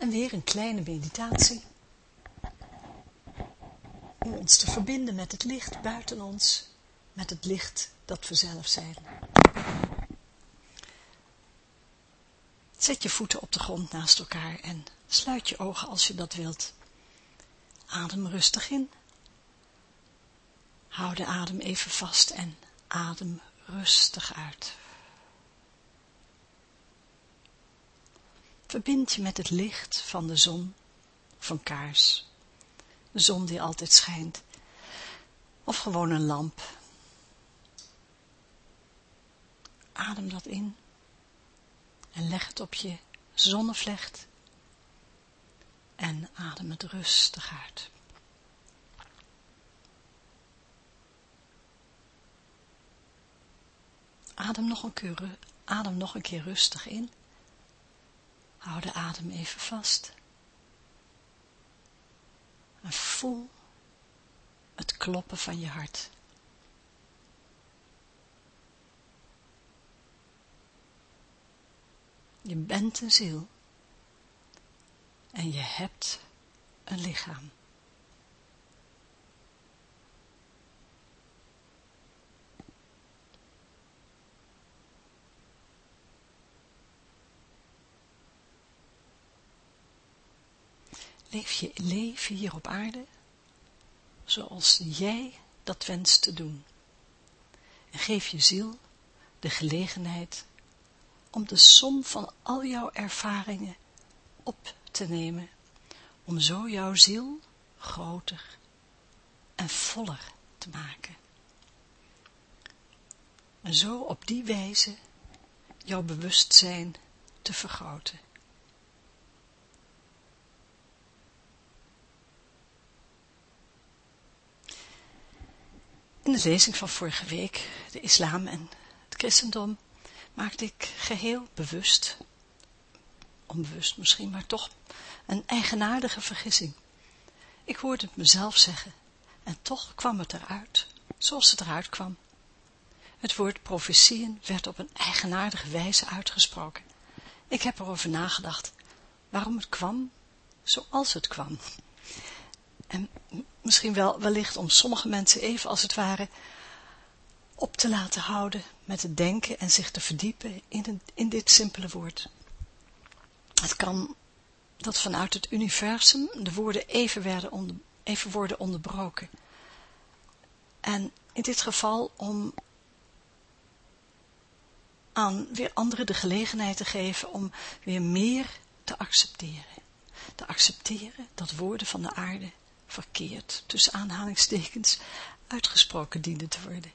En weer een kleine meditatie. Om ons te verbinden met het licht buiten ons, met het licht dat we zelf zijn. Zet je voeten op de grond naast elkaar en sluit je ogen als je dat wilt. Adem rustig in. Hou de adem even vast en adem rustig uit. Verbind je met het licht van de zon een kaars. De zon die altijd schijnt. Of gewoon een lamp. Adem dat in. En leg het op je zonnevlecht. En adem het rustig uit. Adem nog een keer, adem nog een keer rustig in. Hou de adem even vast. En voel het kloppen van je hart. Je bent een ziel. En je hebt een lichaam. Leef je leven hier op aarde zoals jij dat wenst te doen. En geef je ziel de gelegenheid om de som van al jouw ervaringen op te nemen, om zo jouw ziel groter en voller te maken. En zo op die wijze jouw bewustzijn te vergroten. In de lezing van vorige week, de islam en het christendom, maakte ik geheel bewust, onbewust misschien, maar toch een eigenaardige vergissing. Ik hoorde het mezelf zeggen, en toch kwam het eruit, zoals het eruit kwam. Het woord profetieën werd op een eigenaardige wijze uitgesproken. Ik heb erover nagedacht, waarom het kwam zoals het kwam. En misschien wel wellicht om sommige mensen even als het ware op te laten houden met het denken en zich te verdiepen in, in dit simpele woord. Het kan dat vanuit het universum de woorden even, werden even worden onderbroken. En in dit geval om aan weer anderen de gelegenheid te geven om weer meer te accepteren. Te accepteren dat woorden van de aarde verkeerd, tussen aanhalingstekens, uitgesproken dienen te worden.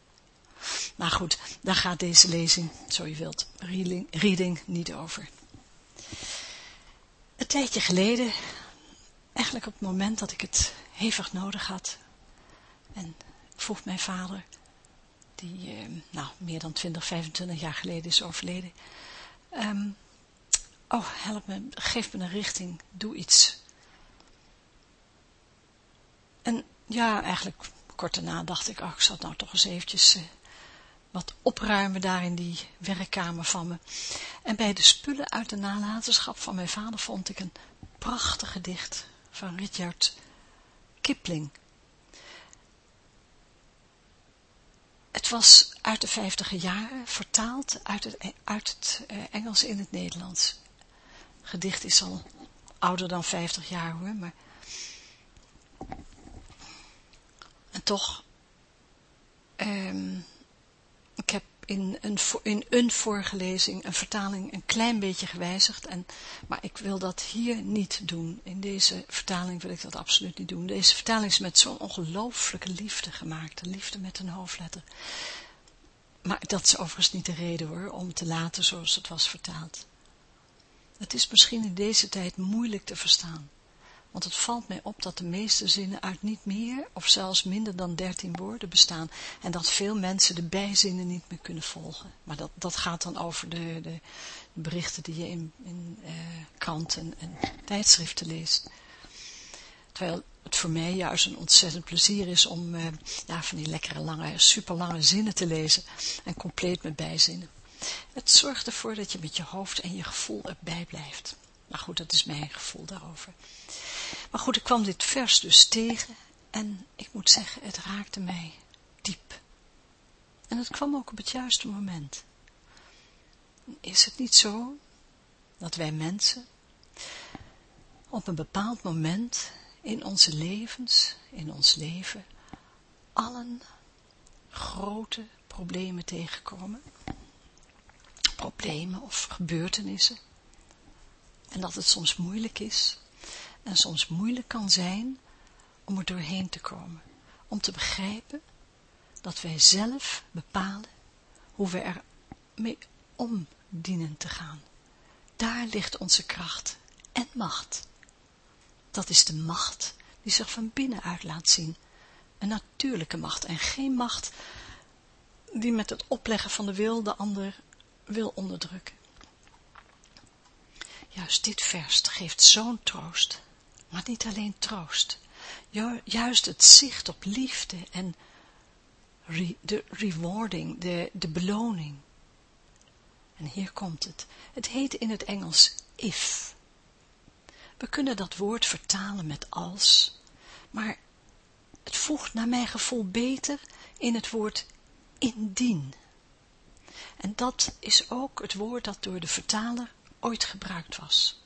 Maar goed, daar gaat deze lezing, zo je wilt, reading, reading niet over. Een tijdje geleden, eigenlijk op het moment dat ik het hevig nodig had, en vroeg mijn vader, die eh, nou, meer dan 20, 25 jaar geleden is overleden, um, oh help me, geef me een richting, doe iets. En ja, eigenlijk kort daarna dacht ik, oh, ik zat nou toch eens eventjes uh, wat opruimen daar in die werkkamer van me. En bij de spullen uit de nalatenschap van mijn vader vond ik een prachtig gedicht van Richard Kipling. Het was uit de vijftige jaren, vertaald uit het, uit het uh, Engels in het Nederlands. Het gedicht is al ouder dan vijftig jaar hoor, maar Toch, um, ik heb in een, in een vorige lezing een vertaling een klein beetje gewijzigd, en, maar ik wil dat hier niet doen. In deze vertaling wil ik dat absoluut niet doen. Deze vertaling is met zo'n ongelooflijke liefde gemaakt, de liefde met een hoofdletter. Maar dat is overigens niet de reden hoor, om te laten zoals het was vertaald. Het is misschien in deze tijd moeilijk te verstaan. Want het valt mij op dat de meeste zinnen uit niet meer of zelfs minder dan dertien woorden bestaan. En dat veel mensen de bijzinnen niet meer kunnen volgen. Maar dat, dat gaat dan over de, de berichten die je in, in eh, kranten en tijdschriften leest. Terwijl het voor mij juist een ontzettend plezier is om eh, ja, van die lekkere lange, super lange zinnen te lezen. En compleet met bijzinnen. Het zorgt ervoor dat je met je hoofd en je gevoel erbij blijft. Maar goed, dat is mijn gevoel daarover. Maar goed, ik kwam dit vers dus tegen en ik moet zeggen, het raakte mij diep. En het kwam ook op het juiste moment. Is het niet zo dat wij mensen op een bepaald moment in onze levens, in ons leven, allen grote problemen tegenkomen? Problemen of gebeurtenissen. En dat het soms moeilijk is en soms moeilijk kan zijn om er doorheen te komen. Om te begrijpen dat wij zelf bepalen hoe we er mee om dienen te gaan. Daar ligt onze kracht en macht. Dat is de macht die zich van binnenuit laat zien. Een natuurlijke macht en geen macht die met het opleggen van de wil de ander wil onderdrukken. Juist dit vers geeft zo'n troost, maar niet alleen troost. Juist het zicht op liefde en de rewarding, de, de beloning. En hier komt het. Het heet in het Engels if. We kunnen dat woord vertalen met als, maar het voegt naar mijn gevoel beter in het woord indien. En dat is ook het woord dat door de vertaler ooit gebruikt was.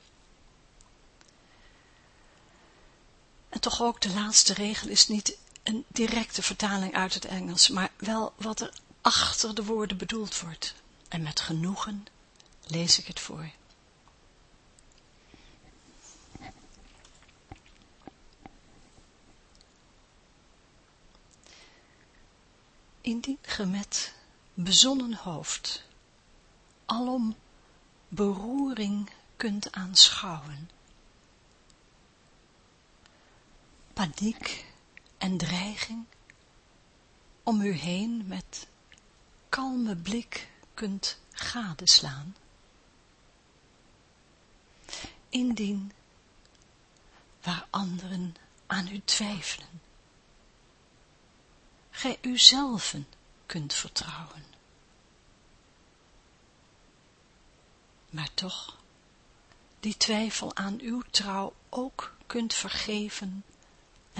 En toch ook de laatste regel is niet een directe vertaling uit het Engels, maar wel wat er achter de woorden bedoeld wordt. En met genoegen lees ik het voor. Indien ge met bezonnen hoofd alom beroering kunt aanschouwen. Paniek en dreiging om u heen met kalme blik kunt gadeslaan. Indien waar anderen aan u twijfelen, gij uzelven kunt vertrouwen. maar toch die twijfel aan uw trouw ook kunt vergeven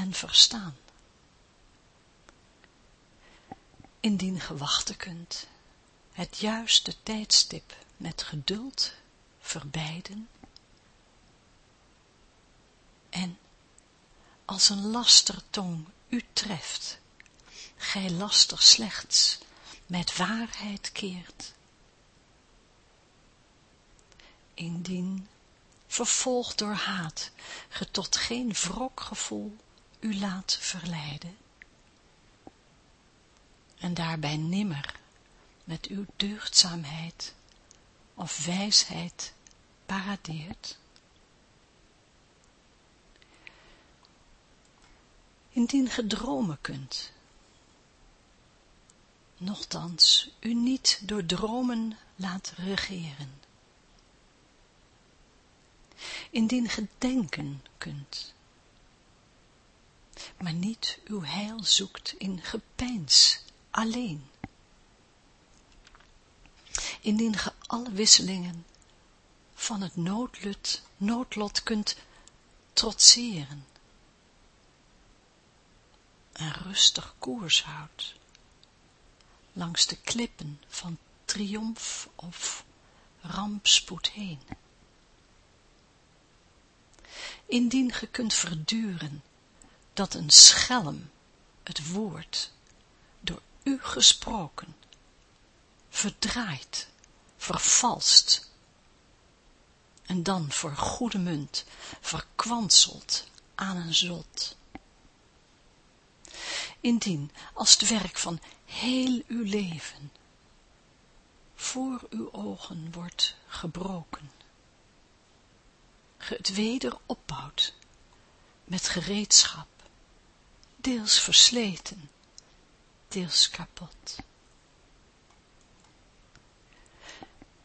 en verstaan. Indien ge wachten kunt, het juiste tijdstip met geduld verbijden en als een lastertong u treft, gij laster slechts met waarheid keert indien, vervolgd door haat, ge tot geen wrokgevoel u laat verleiden, en daarbij nimmer met uw deugdzaamheid of wijsheid paradeert. Indien ge dromen kunt, nochtans u niet door dromen laat regeren indien ge denken kunt, maar niet uw heil zoekt in gepeins alleen. Indien ge alle wisselingen van het noodlot, noodlot kunt trotseren en rustig koers houdt langs de klippen van triomf of rampspoed heen indien ge kunt verduren dat een schelm het woord door u gesproken verdraait, vervalst en dan voor goede munt verkwanselt aan een zot. Indien als het werk van heel uw leven voor uw ogen wordt gebroken, ge het weder opbouwt, met gereedschap, deels versleten, deels kapot.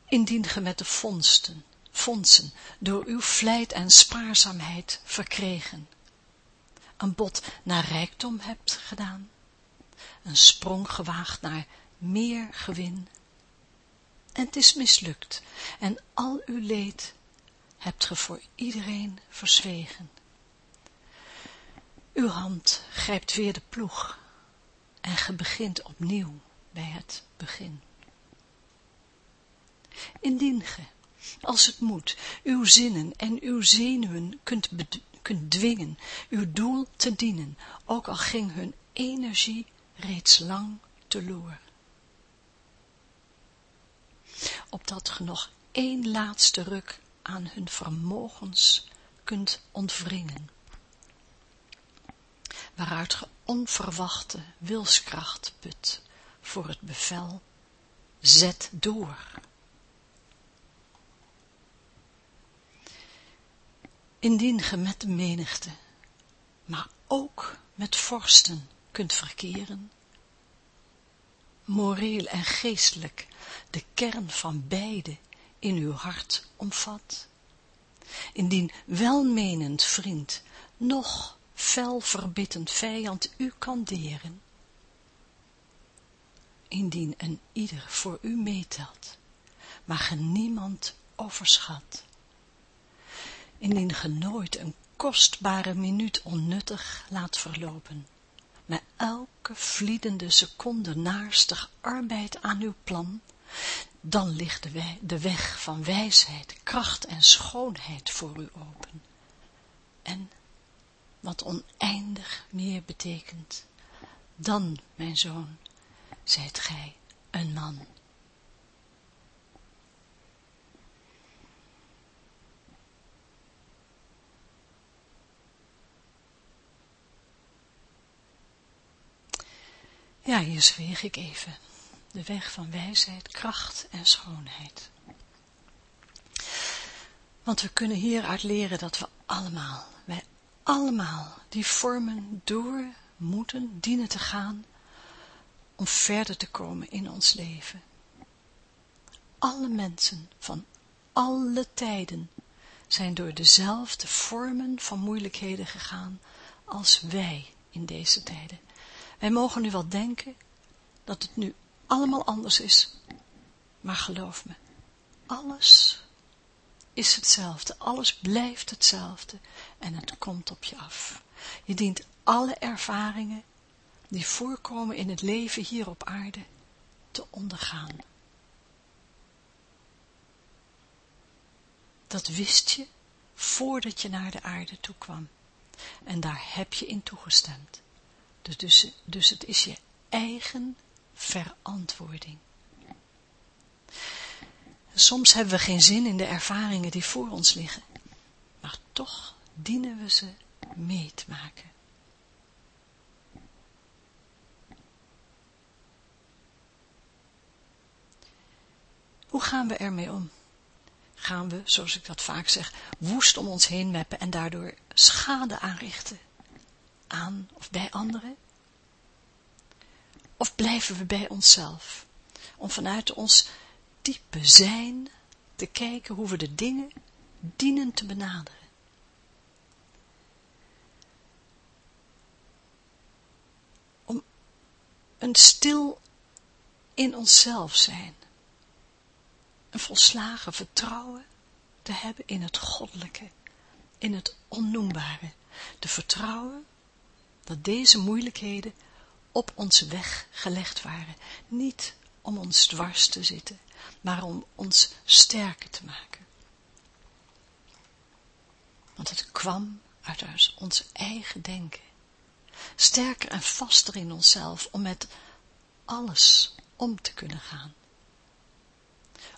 Indien ge met de vondsten, fondsen door uw vlijt en spaarzaamheid verkregen, een bod naar rijkdom hebt gedaan, een sprong gewaagd naar meer gewin, en het is mislukt, en al uw leed hebt ge voor iedereen verzwegen. Uw hand grijpt weer de ploeg, en ge begint opnieuw bij het begin. Indien ge, als het moet, uw zinnen en uw zenuwen kunt, dwingen, uw doel te dienen, ook al ging hun energie reeds lang teloor. Opdat ge nog één laatste ruk aan hun vermogens kunt ontwringen, waaruit ge onverwachte wilskracht put voor het bevel, zet door. Indien ge met de menigte, maar ook met vorsten kunt verkeren, moreel en geestelijk de kern van beide in uw hart omvat. Indien welmenend vriend, nog fel verbittend vijand u kan deren. Indien een ieder voor u meetelt, maar ge niemand overschat. Indien ge nooit een kostbare minuut onnuttig laat verlopen, maar elke vliedende seconde naarstig arbeid aan uw plan, dan ligt de, de weg van wijsheid, kracht en schoonheid voor u open. En wat oneindig meer betekent, dan, mijn zoon, zijt gij een man. Ja, hier zweeg ik even. De weg van wijsheid, kracht en schoonheid. Want we kunnen hieruit leren dat we allemaal, wij allemaal, die vormen door moeten, dienen te gaan, om verder te komen in ons leven. Alle mensen van alle tijden zijn door dezelfde vormen van moeilijkheden gegaan als wij in deze tijden. Wij mogen nu wel denken dat het nu allemaal anders is. Maar geloof me, alles is hetzelfde, alles blijft hetzelfde en het komt op je af. Je dient alle ervaringen die voorkomen in het leven hier op aarde te ondergaan. Dat wist je voordat je naar de aarde toe kwam. En daar heb je in toegestemd. Dus, dus, dus het is je eigen verantwoording. Soms hebben we geen zin in de ervaringen die voor ons liggen, maar toch dienen we ze mee te maken. Hoe gaan we ermee om? Gaan we, zoals ik dat vaak zeg, woest om ons heen meppen en daardoor schade aanrichten? Aan of bij anderen? Of blijven we bij onszelf, om vanuit ons diepe zijn te kijken hoe we de dingen dienen te benaderen. Om een stil in onszelf zijn, een volslagen vertrouwen te hebben in het goddelijke, in het onnoembare, te vertrouwen dat deze moeilijkheden op onze weg gelegd waren, niet om ons dwars te zitten, maar om ons sterker te maken. Want het kwam uit ons eigen denken, sterker en vaster in onszelf, om met alles om te kunnen gaan.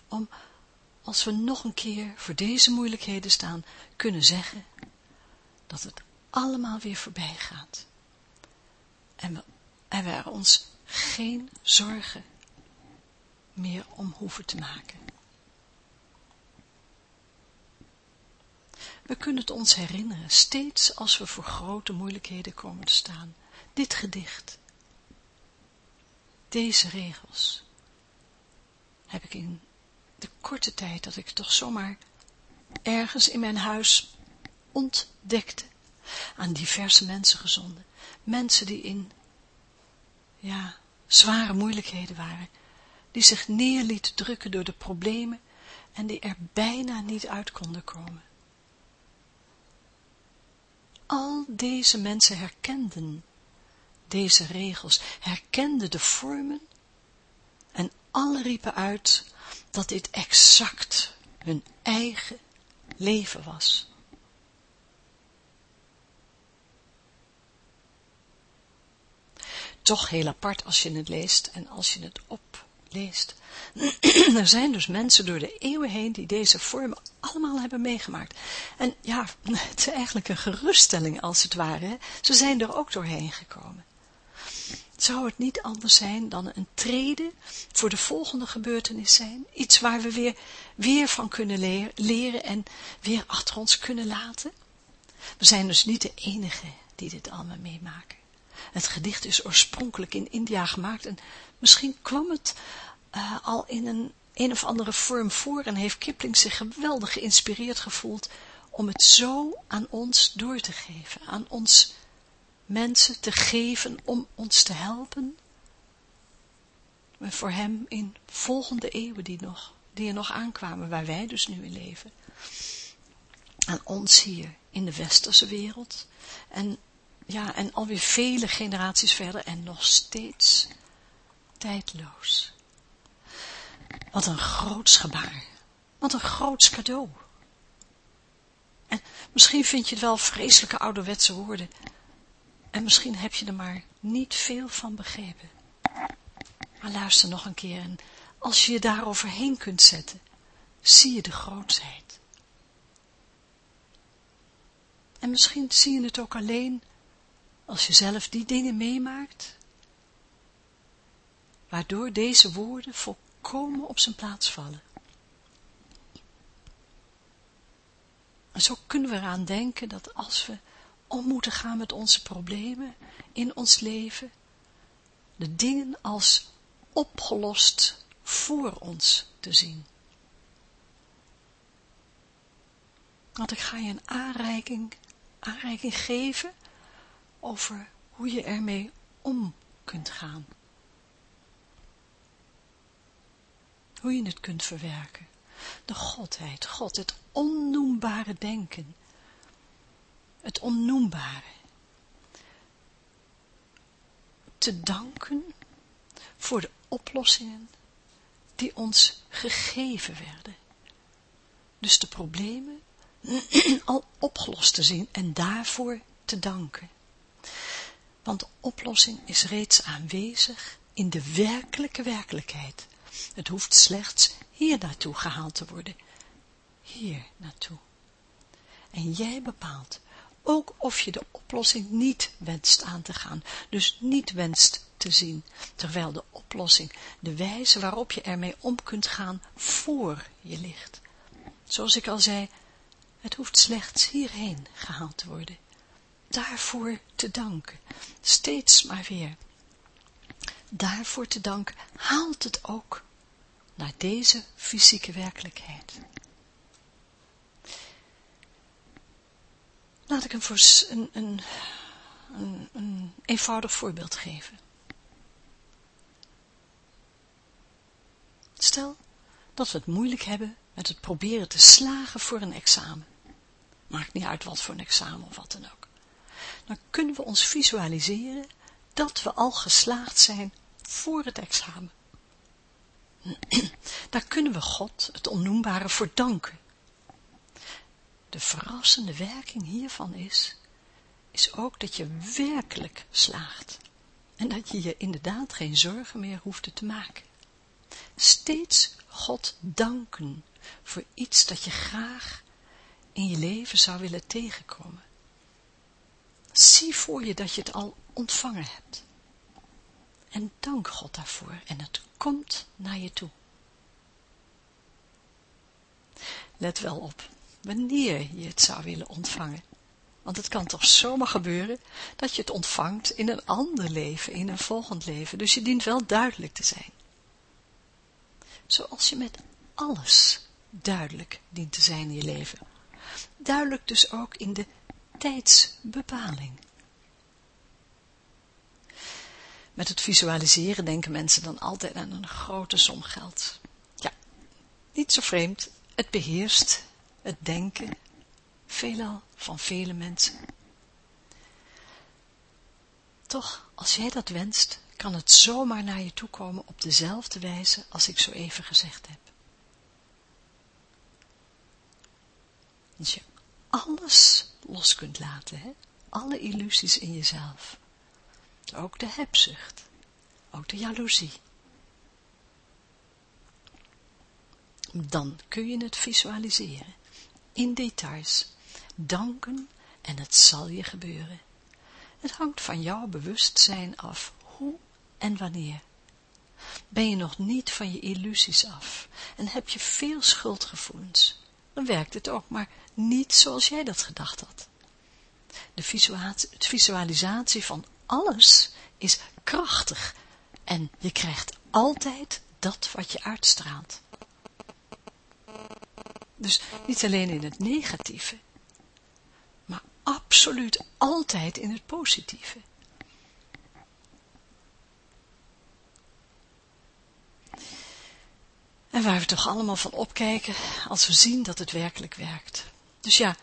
Om, als we nog een keer voor deze moeilijkheden staan, kunnen zeggen dat het allemaal weer voorbij gaat. En we en er ons geen zorgen meer om hoeven te maken. We kunnen het ons herinneren, steeds als we voor grote moeilijkheden komen te staan. Dit gedicht, deze regels, heb ik in de korte tijd dat ik toch zomaar ergens in mijn huis ontdekte, aan diverse mensen gezonden. Mensen die in, ja, zware moeilijkheden waren, die zich neerlieten drukken door de problemen en die er bijna niet uit konden komen. Al deze mensen herkenden deze regels, herkenden de vormen en alle riepen uit dat dit exact hun eigen leven was. Toch heel apart als je het leest en als je het opleest. er zijn dus mensen door de eeuwen heen die deze vormen allemaal hebben meegemaakt. En ja, het is eigenlijk een geruststelling als het ware. Ze zijn er ook doorheen gekomen zou het niet anders zijn dan een treden voor de volgende gebeurtenis zijn? Iets waar we weer, weer van kunnen leren en weer achter ons kunnen laten? We zijn dus niet de enige die dit allemaal meemaken. Het gedicht is oorspronkelijk in India gemaakt en misschien kwam het uh, al in een een of andere vorm voor en heeft Kipling zich geweldig geïnspireerd gevoeld om het zo aan ons door te geven, aan ons mensen te geven om ons te helpen. Voor hem in volgende eeuwen die, nog, die er nog aankwamen, waar wij dus nu in leven. Aan ons hier in de westerse wereld. En, ja, en alweer vele generaties verder en nog steeds tijdloos. Wat een groots gebaar. Wat een groots cadeau. En misschien vind je het wel vreselijke ouderwetse woorden. En misschien heb je er maar niet veel van begrepen. Maar luister nog een keer en als je je daaroverheen kunt zetten, zie je de grootsheid. En misschien zie je het ook alleen als je zelf die dingen meemaakt, waardoor deze woorden volkomen op zijn plaats vallen. En zo kunnen we eraan denken dat als we om moeten gaan met onze problemen in ons leven, de dingen als opgelost voor ons te zien. Want ik ga je een aanreiking, aanreiking geven over hoe je ermee om kunt gaan. Hoe je het kunt verwerken. De Godheid, God, het onnoembare denken, het onnoembare. Te danken voor de oplossingen die ons gegeven werden. Dus de problemen al opgelost te zien en daarvoor te danken. Want de oplossing is reeds aanwezig in de werkelijke werkelijkheid. Het hoeft slechts hier naartoe gehaald te worden. Hier naartoe. En jij bepaalt ook of je de oplossing niet wenst aan te gaan, dus niet wenst te zien, terwijl de oplossing, de wijze waarop je ermee om kunt gaan, voor je ligt. Zoals ik al zei, het hoeft slechts hierheen gehaald te worden. Daarvoor te danken, steeds maar weer. Daarvoor te danken haalt het ook naar deze fysieke werkelijkheid. Laat ik een, een, een, een, een eenvoudig voorbeeld geven. Stel dat we het moeilijk hebben met het proberen te slagen voor een examen. Maakt niet uit wat voor een examen of wat dan ook. Dan kunnen we ons visualiseren dat we al geslaagd zijn voor het examen. Daar kunnen we God, het onnoembare, voor danken. De verrassende werking hiervan is, is ook dat je werkelijk slaagt. En dat je je inderdaad geen zorgen meer hoeft te maken. Steeds God danken voor iets dat je graag in je leven zou willen tegenkomen. Zie voor je dat je het al ontvangen hebt. En dank God daarvoor en het komt naar je toe. Let wel op, wanneer je het zou willen ontvangen. Want het kan toch zomaar gebeuren dat je het ontvangt in een ander leven, in een volgend leven. Dus je dient wel duidelijk te zijn. Zoals je met alles duidelijk dient te zijn in je leven. Duidelijk dus ook in de tijdsbepaling. Met het visualiseren denken mensen dan altijd aan een grote som geld. Ja, niet zo vreemd, het beheerst het denken, veelal van vele mensen. Toch, als jij dat wenst, kan het zomaar naar je toe komen op dezelfde wijze als ik zo even gezegd heb. Als je alles los kunt laten, hè? alle illusies in jezelf, ook de hebzucht, ook de jaloezie, dan kun je het visualiseren, in details, danken en het zal je gebeuren. Het hangt van jouw bewustzijn af, hoe en wanneer. Ben je nog niet van je illusies af en heb je veel schuldgevoelens, dan werkt het ook, maar niet zoals jij dat gedacht had. De visualisatie van alles is krachtig en je krijgt altijd dat wat je uitstraalt. Dus niet alleen in het negatieve, maar absoluut altijd in het positieve. En waar we toch allemaal van opkijken als we zien dat het werkelijk werkt. Dus ja,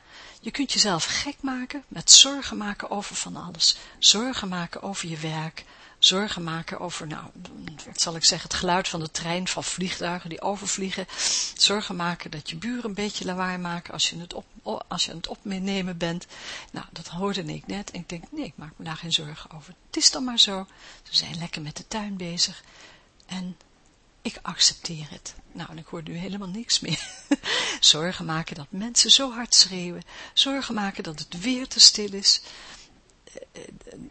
je kunt jezelf gek maken met zorgen maken over van alles. Zorgen maken over je werk, zorgen maken over, nou, wat zal ik zeggen, het geluid van de trein, van vliegtuigen die overvliegen. Zorgen maken dat je buren een beetje lawaai maken als je het, op, als je aan het opnemen bent. Nou, dat hoorde ik net en ik denk, nee, ik maak me daar geen zorgen over. Het is dan maar zo. Ze zijn lekker met de tuin bezig. En ik accepteer het. Nou, en ik hoor nu helemaal niks meer. zorgen maken dat mensen zo hard schreeuwen. Zorgen maken dat het weer te stil is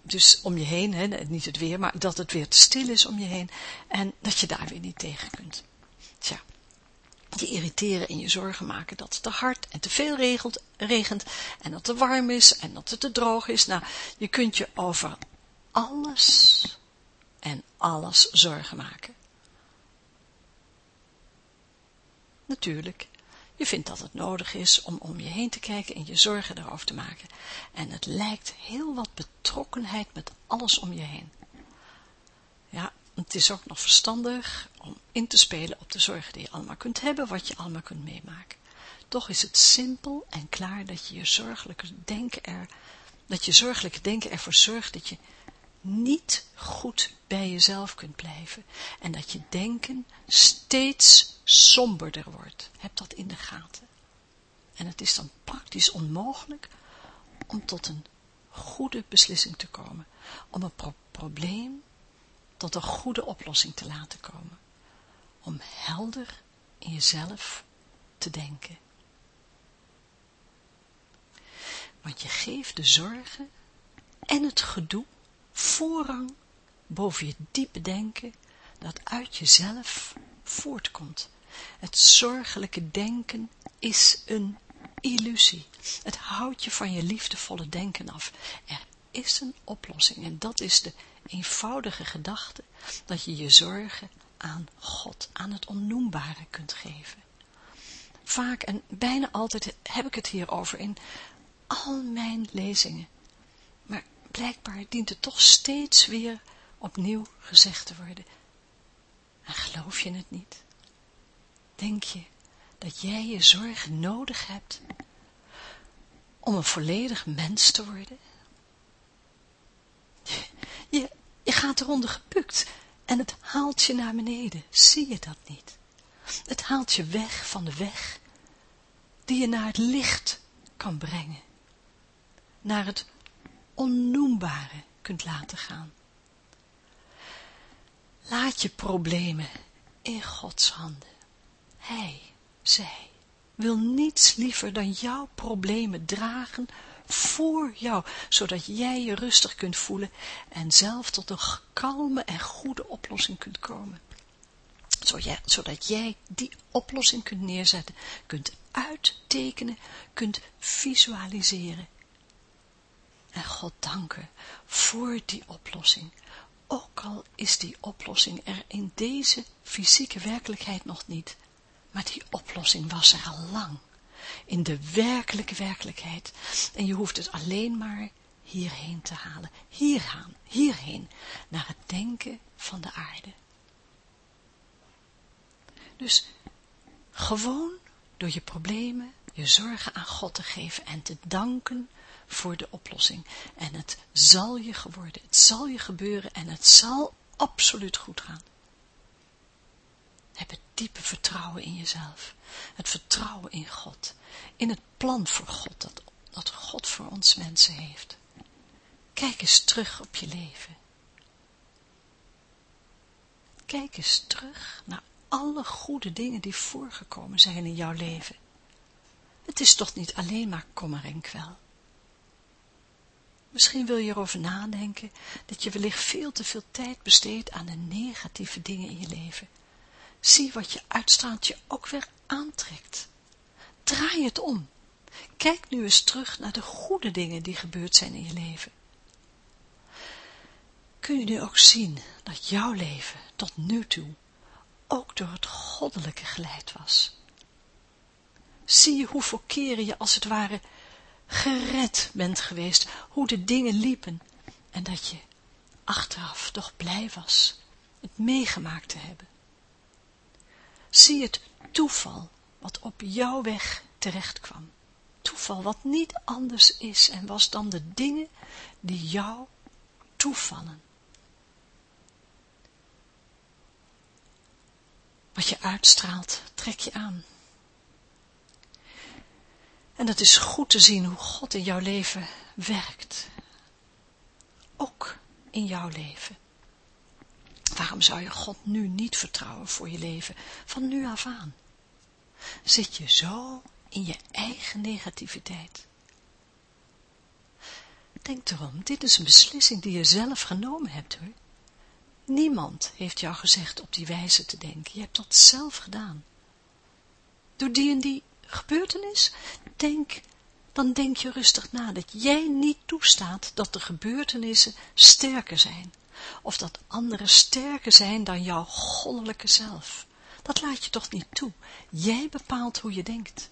dus om je heen, hè, niet het weer, maar dat het weer te stil is om je heen en dat je daar weer niet tegen kunt. Tja, je irriteren en je zorgen maken dat het te hard en te veel regelt, regent en dat het te warm is en dat het te droog is. Nou, je kunt je over alles en alles zorgen maken. Natuurlijk, je vindt dat het nodig is om om je heen te kijken en je zorgen erover te maken. En het lijkt heel wat betrokkenheid met alles om je heen. Ja, het is ook nog verstandig om in te spelen op de zorgen die je allemaal kunt hebben, wat je allemaal kunt meemaken. Toch is het simpel en klaar dat je je zorgelijke denken er, dat je zorgelijke denken ervoor zorgt dat je niet goed bij jezelf kunt blijven en dat je denken steeds somberder wordt. Heb dat in de gaten. En het is dan praktisch onmogelijk om tot een goede beslissing te komen, om een probleem tot een goede oplossing te laten komen, om helder in jezelf te denken. Want je geeft de zorgen en het gedoe voorrang boven je diepe denken dat uit jezelf voortkomt. Het zorgelijke denken is een illusie. Het houdt je van je liefdevolle denken af. Er is een oplossing en dat is de eenvoudige gedachte dat je je zorgen aan God, aan het onnoembare kunt geven. Vaak en bijna altijd heb ik het hierover in al mijn lezingen. Blijkbaar dient het toch steeds weer opnieuw gezegd te worden. En geloof je het niet? Denk je dat jij je zorgen nodig hebt om een volledig mens te worden? Je, je gaat eronder gebukt en het haalt je naar beneden. Zie je dat niet? Het haalt je weg van de weg die je naar het licht kan brengen. Naar het onnoembare kunt laten gaan. Laat je problemen in Gods handen. Hij, zij, wil niets liever dan jouw problemen dragen voor jou, zodat jij je rustig kunt voelen en zelf tot een kalme en goede oplossing kunt komen. Zodat jij die oplossing kunt neerzetten, kunt uittekenen, kunt visualiseren. En God danken voor die oplossing. Ook al is die oplossing er in deze fysieke werkelijkheid nog niet. Maar die oplossing was er al lang. In de werkelijke werkelijkheid. En je hoeft het alleen maar hierheen te halen. Hierheen, hierheen. Naar het denken van de aarde. Dus gewoon door je problemen, je zorgen aan God te geven en te danken voor de oplossing. En het zal je geworden, het zal je gebeuren en het zal absoluut goed gaan. Heb het diepe vertrouwen in jezelf. Het vertrouwen in God. In het plan voor God, dat, dat God voor ons mensen heeft. Kijk eens terug op je leven. Kijk eens terug naar alle goede dingen die voorgekomen zijn in jouw leven. Het is toch niet alleen maar kommer en kwel. Misschien wil je erover nadenken dat je wellicht veel te veel tijd besteedt aan de negatieve dingen in je leven. Zie wat je uitstraalt je ook weer aantrekt. Draai het om. Kijk nu eens terug naar de goede dingen die gebeurd zijn in je leven. Kun je nu ook zien dat jouw leven tot nu toe ook door het goddelijke geleid was. Zie je hoeveel keren je als het ware gered bent geweest, hoe de dingen liepen en dat je achteraf toch blij was het meegemaakt te hebben. Zie het toeval wat op jouw weg terecht kwam. Toeval wat niet anders is en was dan de dingen die jou toevallen. Wat je uitstraalt, trek je aan. En het is goed te zien hoe God in jouw leven werkt. Ook in jouw leven. Waarom zou je God nu niet vertrouwen voor je leven, van nu af aan? Zit je zo in je eigen negativiteit? Denk erom, dit is een beslissing die je zelf genomen hebt hoor. Niemand heeft jou gezegd op die wijze te denken. Je hebt dat zelf gedaan. Door die en die gebeurtenis, denk, dan denk je rustig na dat jij niet toestaat dat de gebeurtenissen sterker zijn. Of dat anderen sterker zijn dan jouw goddelijke zelf. Dat laat je toch niet toe. Jij bepaalt hoe je denkt.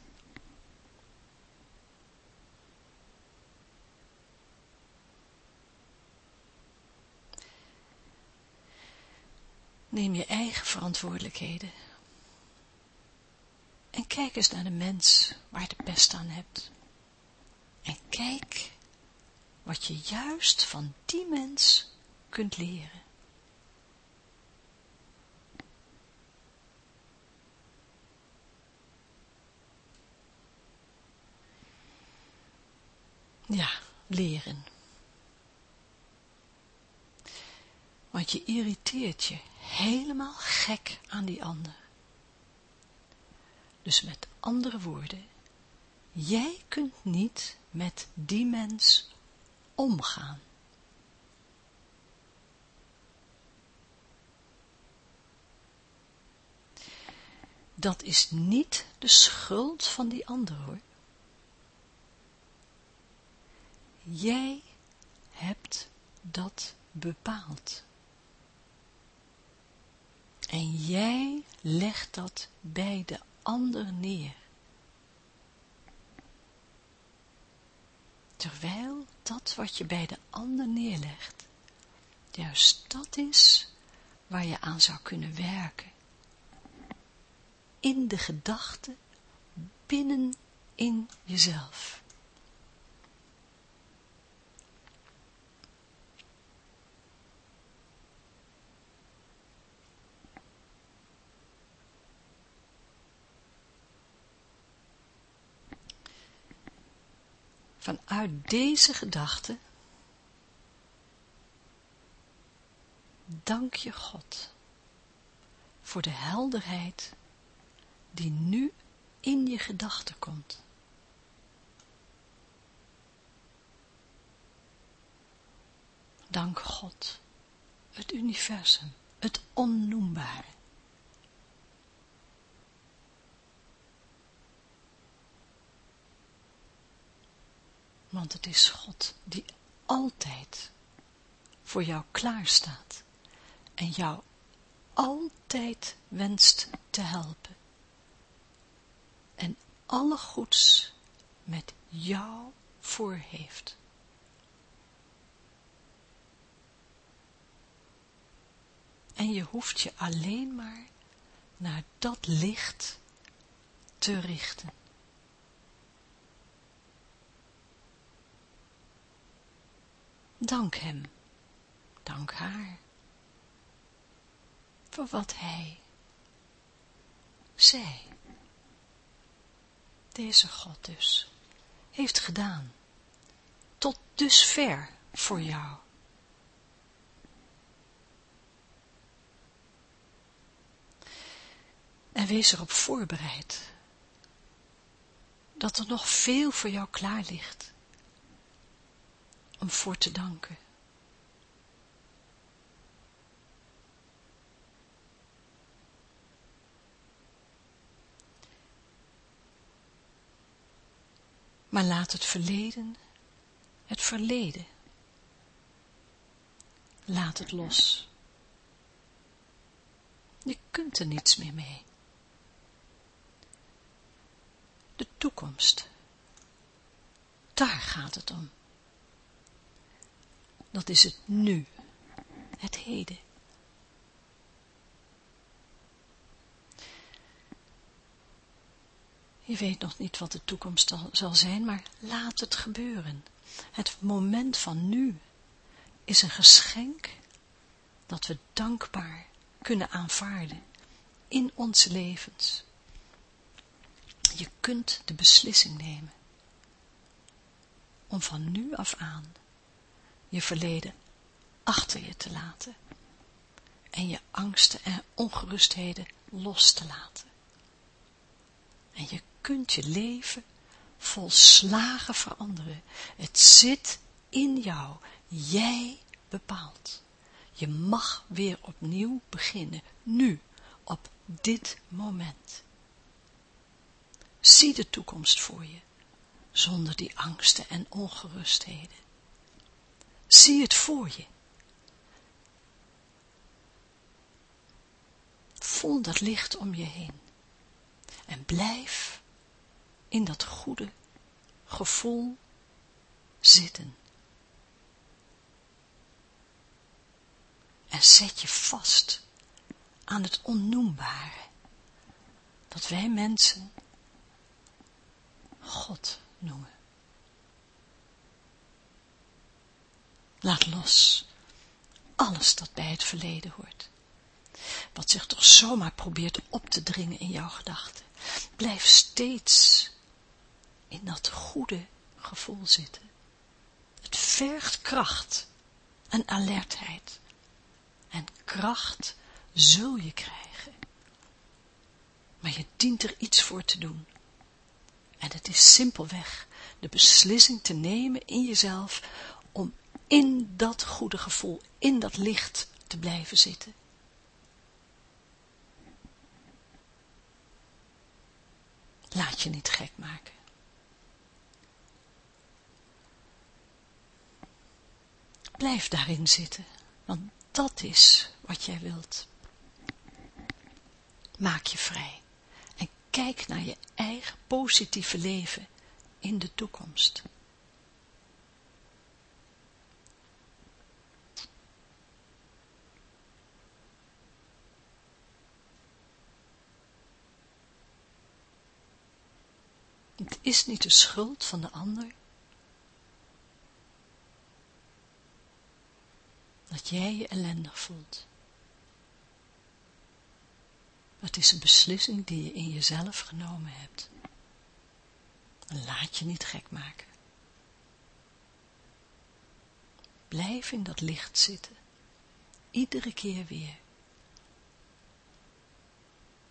Neem je eigen verantwoordelijkheden. En kijk eens naar de mens waar je de pest aan hebt. En kijk wat je juist van die mens kunt leren. Ja, leren. Want je irriteert je helemaal gek aan die ander. Dus met andere woorden, jij kunt niet met die mens omgaan. Dat is niet de schuld van die ander hoor. Jij hebt dat bepaald. En jij legt dat bij de ander neer. Terwijl dat wat je bij de ander neerlegt, juist dat is waar je aan zou kunnen werken. In de gedachte, binnen in jezelf. Vanuit deze gedachte dank je God voor de helderheid die nu in je gedachten komt. Dank God, het universum, het onnoembare. Want het is God die altijd voor jou klaar staat en jou altijd wenst te helpen. En alle goeds met jou voor heeft. En je hoeft je alleen maar naar dat licht te richten. Dank hem, dank haar, voor wat hij, zij, deze God dus, heeft gedaan, tot dusver voor jou. En wees erop voorbereid dat er nog veel voor jou klaar ligt om voor te danken. Maar laat het verleden het verleden. Laat het los. Je kunt er niets meer mee. De toekomst. Daar gaat het om. Dat is het nu. Het heden. Je weet nog niet wat de toekomst zal zijn, maar laat het gebeuren. Het moment van nu is een geschenk dat we dankbaar kunnen aanvaarden in onze levens. Je kunt de beslissing nemen om van nu af aan je verleden achter je te laten en je angsten en ongerustheden los te laten. En je kunt je leven volslagen veranderen. Het zit in jou. Jij bepaalt. Je mag weer opnieuw beginnen. Nu, op dit moment. Zie de toekomst voor je, zonder die angsten en ongerustheden. Zie het voor je. Voel dat licht om je heen. En blijf in dat goede gevoel zitten. En zet je vast aan het onnoembare, dat wij mensen God noemen. Laat los alles dat bij het verleden hoort, wat zich toch zomaar probeert op te dringen in jouw gedachten. Blijf steeds in dat goede gevoel zitten. Het vergt kracht en alertheid. En kracht zul je krijgen. Maar je dient er iets voor te doen. En het is simpelweg de beslissing te nemen in jezelf om in dat goede gevoel, in dat licht te blijven zitten. Laat je niet gek maken. Blijf daarin zitten, want dat is wat jij wilt. Maak je vrij en kijk naar je eigen positieve leven in de toekomst. Het is niet de schuld van de ander, dat jij je ellendig voelt. Het is een beslissing die je in jezelf genomen hebt. Laat je niet gek maken. Blijf in dat licht zitten. Iedere keer weer.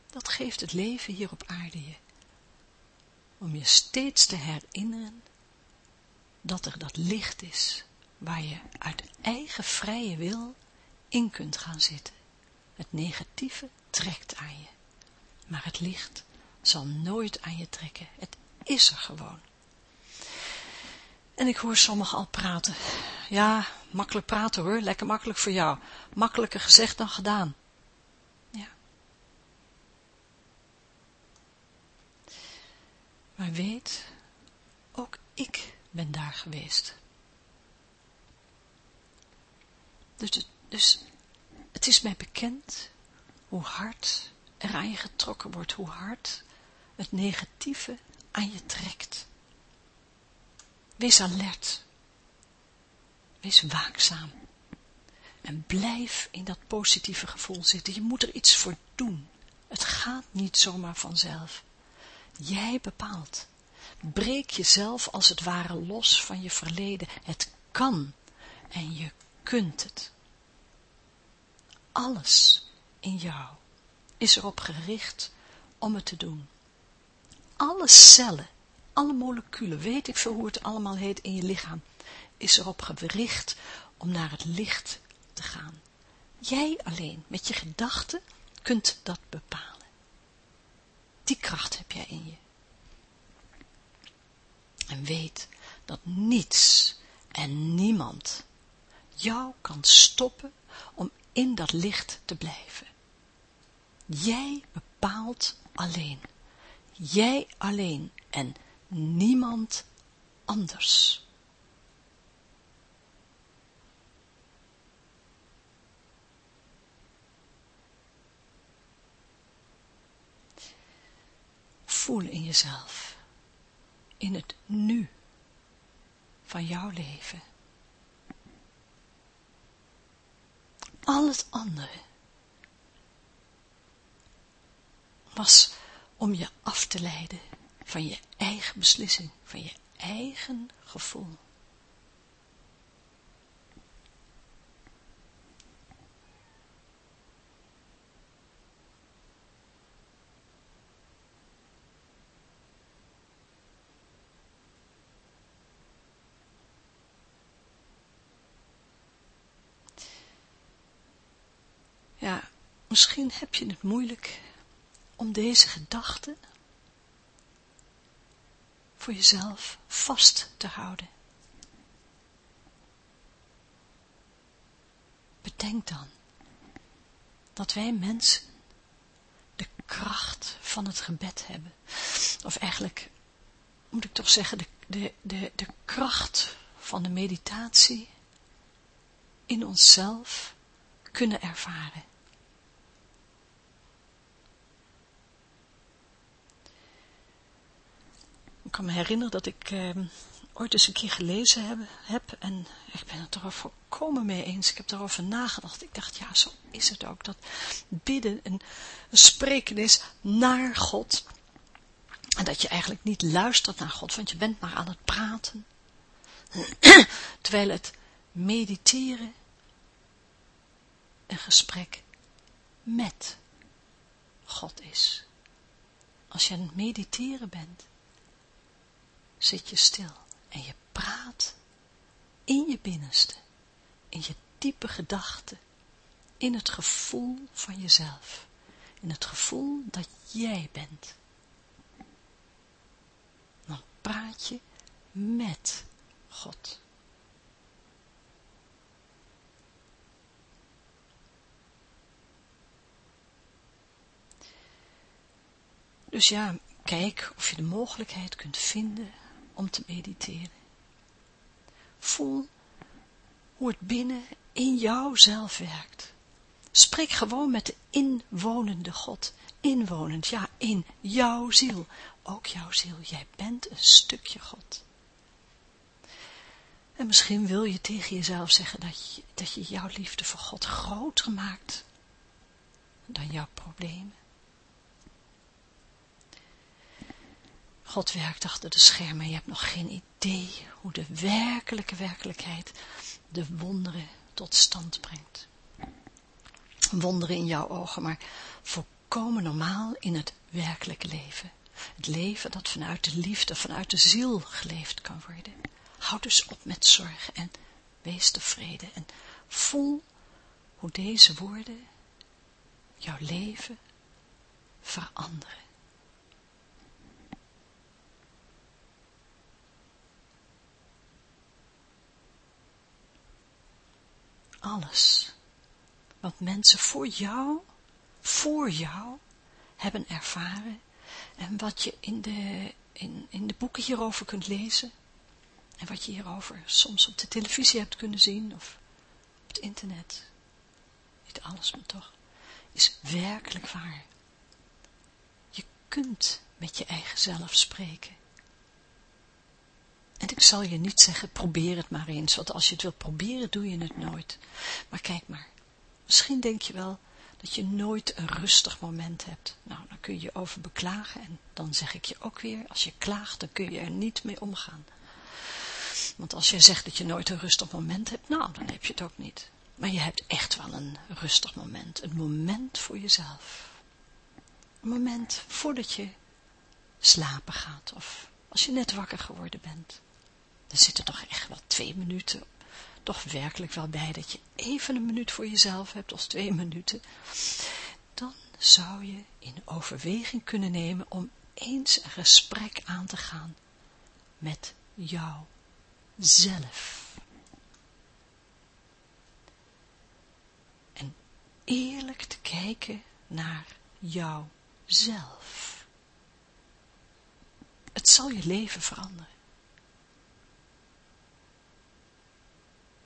Dat geeft het leven hier op aarde je. Om je steeds te herinneren dat er dat licht is waar je uit eigen vrije wil in kunt gaan zitten. Het negatieve trekt aan je, maar het licht zal nooit aan je trekken. Het is er gewoon. En ik hoor sommigen al praten. Ja, makkelijk praten hoor, lekker makkelijk voor jou. Makkelijker gezegd dan gedaan. Ja. Maar weet, ook ik ben daar geweest. Dus, dus het is mij bekend hoe hard er aan je getrokken wordt, hoe hard het negatieve aan je trekt. Wees alert. Wees waakzaam. En blijf in dat positieve gevoel zitten. Je moet er iets voor doen. Het gaat niet zomaar vanzelf. Jij bepaalt. Breek jezelf als het ware los van je verleden. Het kan en je kunt het. Alles in jou is erop gericht om het te doen. Alle cellen, alle moleculen, weet ik veel hoe het allemaal heet in je lichaam, is erop gericht om naar het licht te gaan. Jij alleen, met je gedachten, kunt dat bepalen. Die kracht heb jij in je. En weet dat niets en niemand jou kan stoppen om in dat licht te blijven. Jij bepaalt alleen. Jij alleen en niemand anders. Voel in jezelf, in het nu van jouw leven. Al het andere was om je af te leiden van je eigen beslissing, van je eigen gevoel. Ja, heb je het moeilijk om deze gedachten voor jezelf vast te houden. Bedenk dan dat wij mensen de kracht van het gebed hebben. Of eigenlijk moet ik toch zeggen, de, de, de, de kracht van de meditatie in onszelf kunnen ervaren. Ik kan me herinneren dat ik eh, ooit eens een keer gelezen heb, en ik ben het er volkomen mee eens. Ik heb daarover nagedacht. Ik dacht, ja, zo is het ook. Dat bidden een spreken is naar God. En dat je eigenlijk niet luistert naar God, want je bent maar aan het praten. Terwijl het mediteren een gesprek met God is. Als je aan het mediteren bent, zit je stil en je praat in je binnenste, in je diepe gedachten, in het gevoel van jezelf, in het gevoel dat jij bent. Dan praat je met God. Dus ja, kijk of je de mogelijkheid kunt vinden om te mediteren. Voel hoe het binnen in jouzelf werkt. Spreek gewoon met de inwonende God. Inwonend, ja, in jouw ziel. Ook jouw ziel. Jij bent een stukje God. En misschien wil je tegen jezelf zeggen dat je, dat je jouw liefde voor God groter maakt dan jouw problemen. God werkt achter de schermen. Je hebt nog geen idee hoe de werkelijke werkelijkheid de wonderen tot stand brengt. Wonderen in jouw ogen, maar volkomen normaal in het werkelijke leven. Het leven dat vanuit de liefde, vanuit de ziel geleefd kan worden. Houd dus op met zorgen en wees tevreden en voel hoe deze woorden jouw leven veranderen. Alles wat mensen voor jou, voor jou hebben ervaren en wat je in de, in, in de boeken hierover kunt lezen en wat je hierover soms op de televisie hebt kunnen zien of op het internet. Niet alles, maar toch. Is werkelijk waar. Je kunt met je eigen zelf spreken. En ik zal je niet zeggen, probeer het maar eens, want als je het wilt proberen, doe je het nooit. Maar kijk maar, misschien denk je wel dat je nooit een rustig moment hebt. Nou, dan kun je je over beklagen en dan zeg ik je ook weer, als je klaagt, dan kun je er niet mee omgaan. Want als je zegt dat je nooit een rustig moment hebt, nou, dan heb je het ook niet. Maar je hebt echt wel een rustig moment, een moment voor jezelf. Een moment voordat je slapen gaat of als je net wakker geworden bent. Dan zitten toch echt wel twee minuten, toch werkelijk wel bij dat je even een minuut voor jezelf hebt, of twee minuten. Dan zou je in overweging kunnen nemen om eens een gesprek aan te gaan met jou zelf. En eerlijk te kijken naar jouzelf. Het zal je leven veranderen.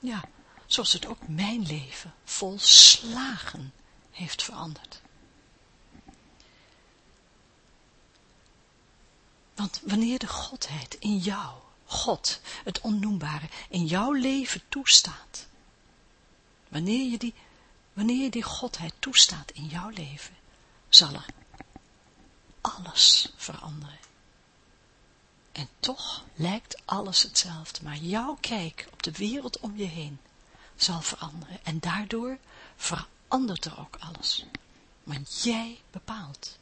Ja, zoals het ook mijn leven volslagen heeft veranderd. Want wanneer de Godheid in jou God, het onnoembare, in jouw leven toestaat. Wanneer je die, wanneer je die Godheid toestaat in jouw leven, zal er alles veranderen. En toch lijkt alles hetzelfde, maar jouw kijk op de wereld om je heen zal veranderen. En daardoor verandert er ook alles. Want jij bepaalt.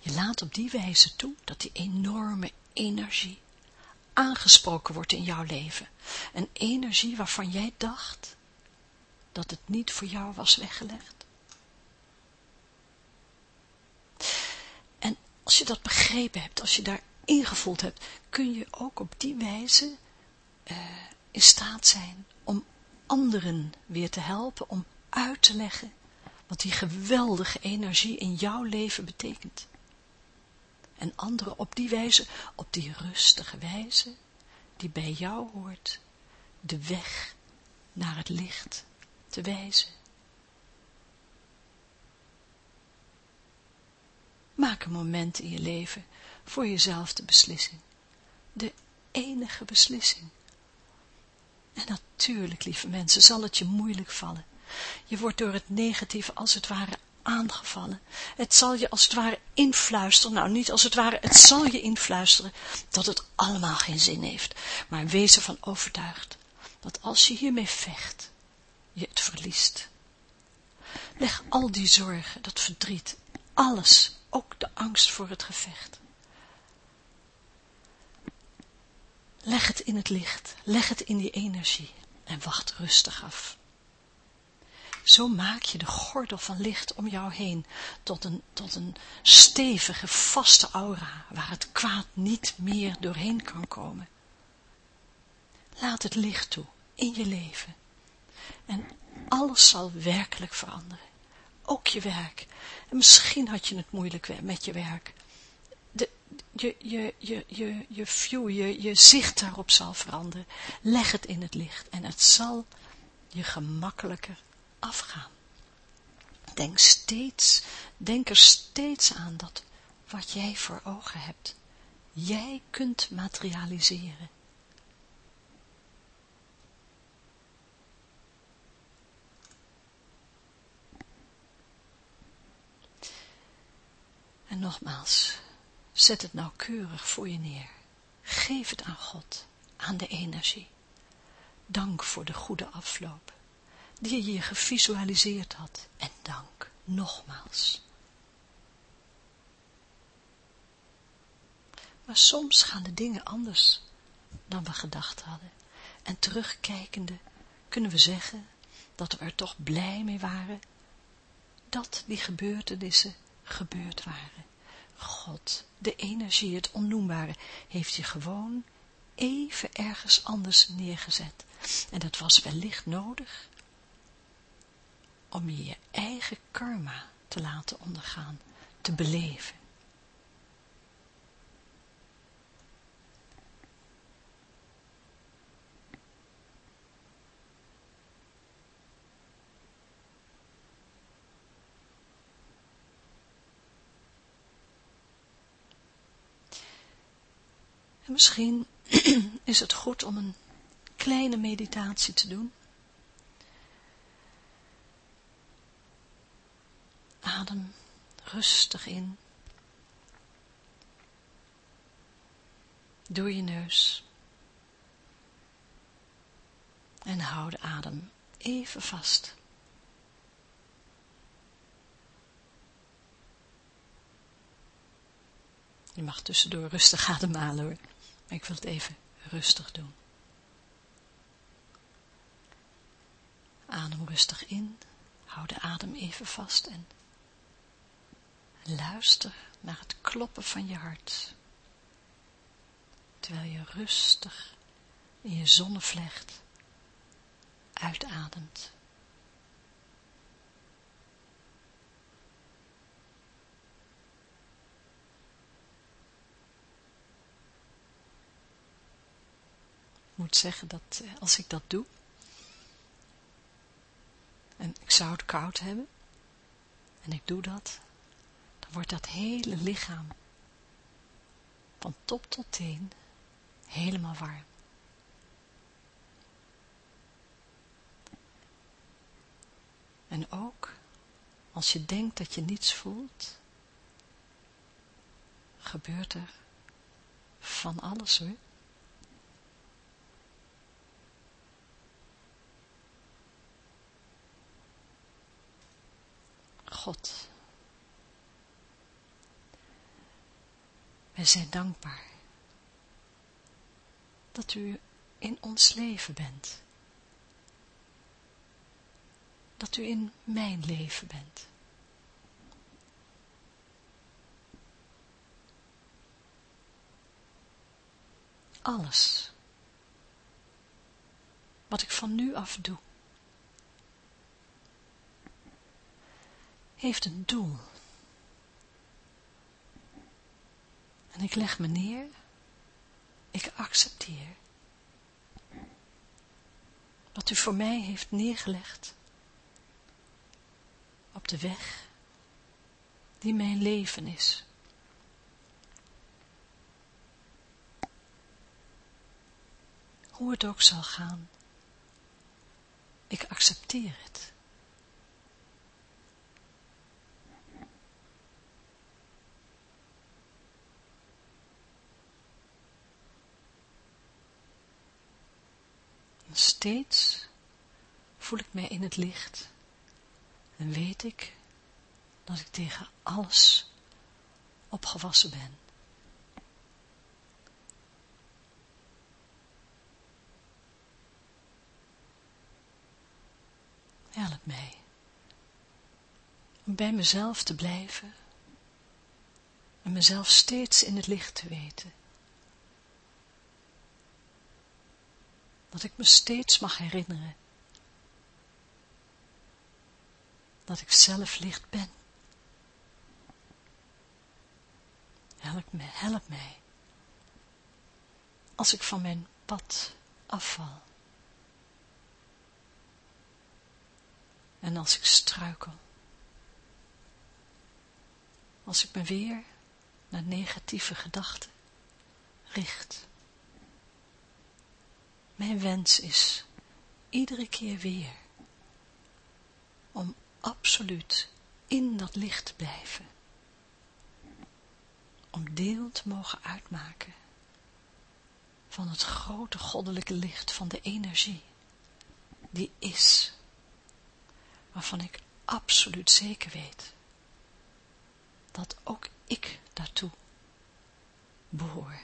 Je laat op die wijze toe dat die enorme energie aangesproken wordt in jouw leven. Een energie waarvan jij dacht dat het niet voor jou was weggelegd. En als je dat begrepen hebt, als je daar ingevoeld hebt, kun je ook op die wijze uh, in staat zijn om anderen weer te helpen, om uit te leggen wat die geweldige energie in jouw leven betekent en anderen op die wijze, op die rustige wijze, die bij jou hoort, de weg naar het licht te wijzen. Maak een moment in je leven voor jezelf de beslissing. De enige beslissing. En natuurlijk, lieve mensen, zal het je moeilijk vallen. Je wordt door het negatieve als het ware aangevallen. Het zal je als het ware influisteren, nou niet als het ware, het zal je influisteren dat het allemaal geen zin heeft. Maar wees ervan overtuigd dat als je hiermee vecht, je het verliest. Leg al die zorgen, dat verdriet, alles, ook de angst voor het gevecht. Leg het in het licht, leg het in die energie en wacht rustig af. Zo maak je de gordel van licht om jou heen tot een, tot een stevige, vaste aura, waar het kwaad niet meer doorheen kan komen. Laat het licht toe in je leven. En alles zal werkelijk veranderen. Ook je werk. En misschien had je het moeilijk met je werk. De, je, je, je, je, je view, je, je zicht daarop zal veranderen. Leg het in het licht en het zal je gemakkelijker afgaan. Denk steeds, denk er steeds aan dat wat jij voor ogen hebt, jij kunt materialiseren. En nogmaals, zet het nauwkeurig voor je neer. Geef het aan God, aan de energie. Dank voor de goede afloop die je gevisualiseerd had. En dank, nogmaals. Maar soms gaan de dingen anders dan we gedacht hadden. En terugkijkende kunnen we zeggen dat we er toch blij mee waren dat die gebeurtenissen gebeurd waren. God, de energie, het onnoembare, heeft je gewoon even ergens anders neergezet En dat was wellicht nodig om je je eigen karma te laten ondergaan, te beleven. En misschien is het goed om een kleine meditatie te doen. Adem rustig in. Door je neus. En hou de adem even vast. Je mag tussendoor rustig ademhalen hoor. Ik wil het even rustig doen. Adem rustig in. Hou de adem even vast en luister naar het kloppen van je hart. Terwijl je rustig in je zonnevlecht uitademt. Moet zeggen dat eh, als ik dat doe, en ik zou het koud hebben, en ik doe dat, dan wordt dat hele lichaam van top tot teen helemaal warm. En ook als je denkt dat je niets voelt, gebeurt er van alles hoor. God. Wij zijn dankbaar dat u in ons leven bent. Dat u in mijn leven bent. Alles wat ik van nu af doe, heeft een doel. En ik leg me neer, ik accepteer wat u voor mij heeft neergelegd op de weg die mijn leven is. Hoe het ook zal gaan, ik accepteer het. Steeds voel ik mij in het licht en weet ik dat ik tegen alles opgewassen ben. Help mij om bij mezelf te blijven en mezelf steeds in het licht te weten. Dat ik me steeds mag herinneren dat ik zelf licht ben. Help me, help mij, als ik van mijn pad afval. En als ik struikel. Als ik me weer naar negatieve gedachten richt. Mijn wens is iedere keer weer om absoluut in dat licht te blijven. Om deel te mogen uitmaken van het grote goddelijke licht van de energie die is, waarvan ik absoluut zeker weet dat ook ik daartoe behoor.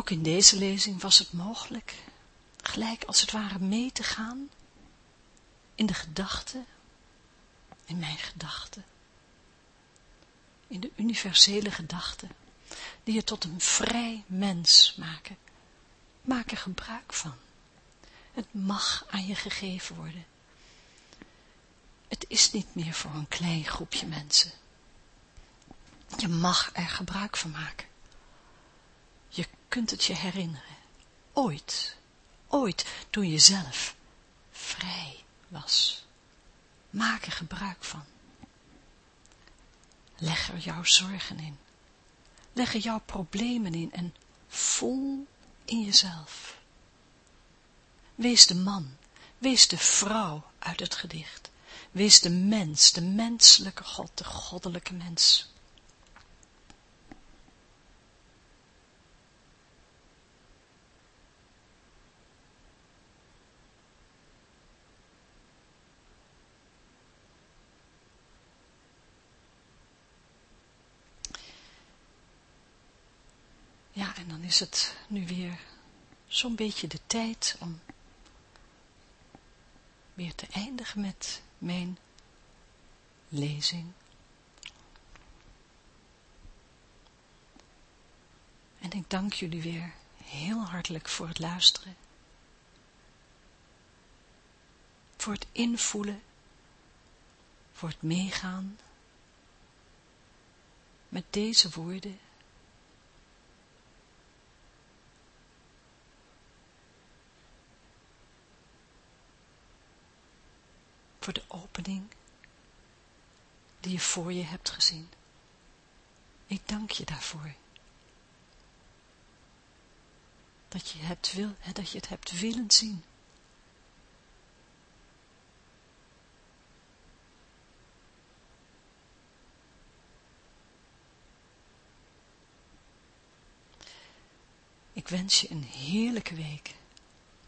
Ook in deze lezing was het mogelijk, gelijk als het ware mee te gaan in de gedachten, in mijn gedachten, in de universele gedachten, die je tot een vrij mens maken. Maak er gebruik van. Het mag aan je gegeven worden. Het is niet meer voor een klein groepje mensen. Je mag er gebruik van maken. Kunt het je herinneren. Ooit, ooit, toen je zelf vrij was. Maak er gebruik van. Leg er jouw zorgen in. Leg er jouw problemen in en voel in jezelf. Wees de man, wees de vrouw uit het gedicht. Wees de mens, de menselijke God, de goddelijke mens. En dan is het nu weer zo'n beetje de tijd om weer te eindigen met mijn lezing. En ik dank jullie weer heel hartelijk voor het luisteren. Voor het invoelen. Voor het meegaan. Met deze woorden voor de opening die je voor je hebt gezien. Ik dank je daarvoor. Dat je, hebt dat je het hebt willen zien. Ik wens je een heerlijke week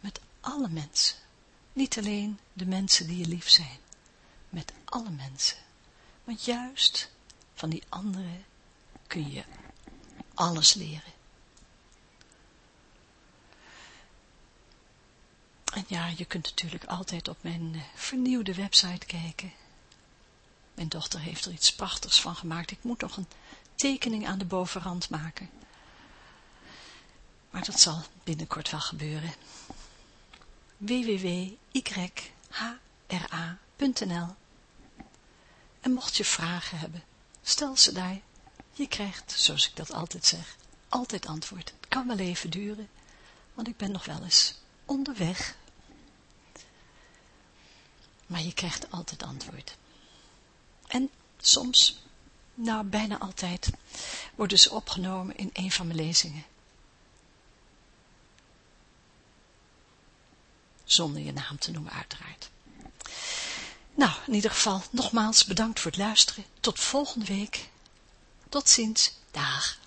met alle mensen. Niet alleen de mensen die je lief zijn, met alle mensen. Want juist van die anderen kun je alles leren. En ja, je kunt natuurlijk altijd op mijn eh, vernieuwde website kijken. Mijn dochter heeft er iets prachtigs van gemaakt. Ik moet nog een tekening aan de bovenrand maken. Maar dat zal binnenkort wel gebeuren www.yhra.nl En mocht je vragen hebben, stel ze daar. Je krijgt, zoals ik dat altijd zeg, altijd antwoord. Het kan wel even duren, want ik ben nog wel eens onderweg. Maar je krijgt altijd antwoord. En soms, nou bijna altijd, worden ze opgenomen in een van mijn lezingen. Zonder je naam te noemen uiteraard. Nou, in ieder geval, nogmaals bedankt voor het luisteren. Tot volgende week. Tot ziens. Dag.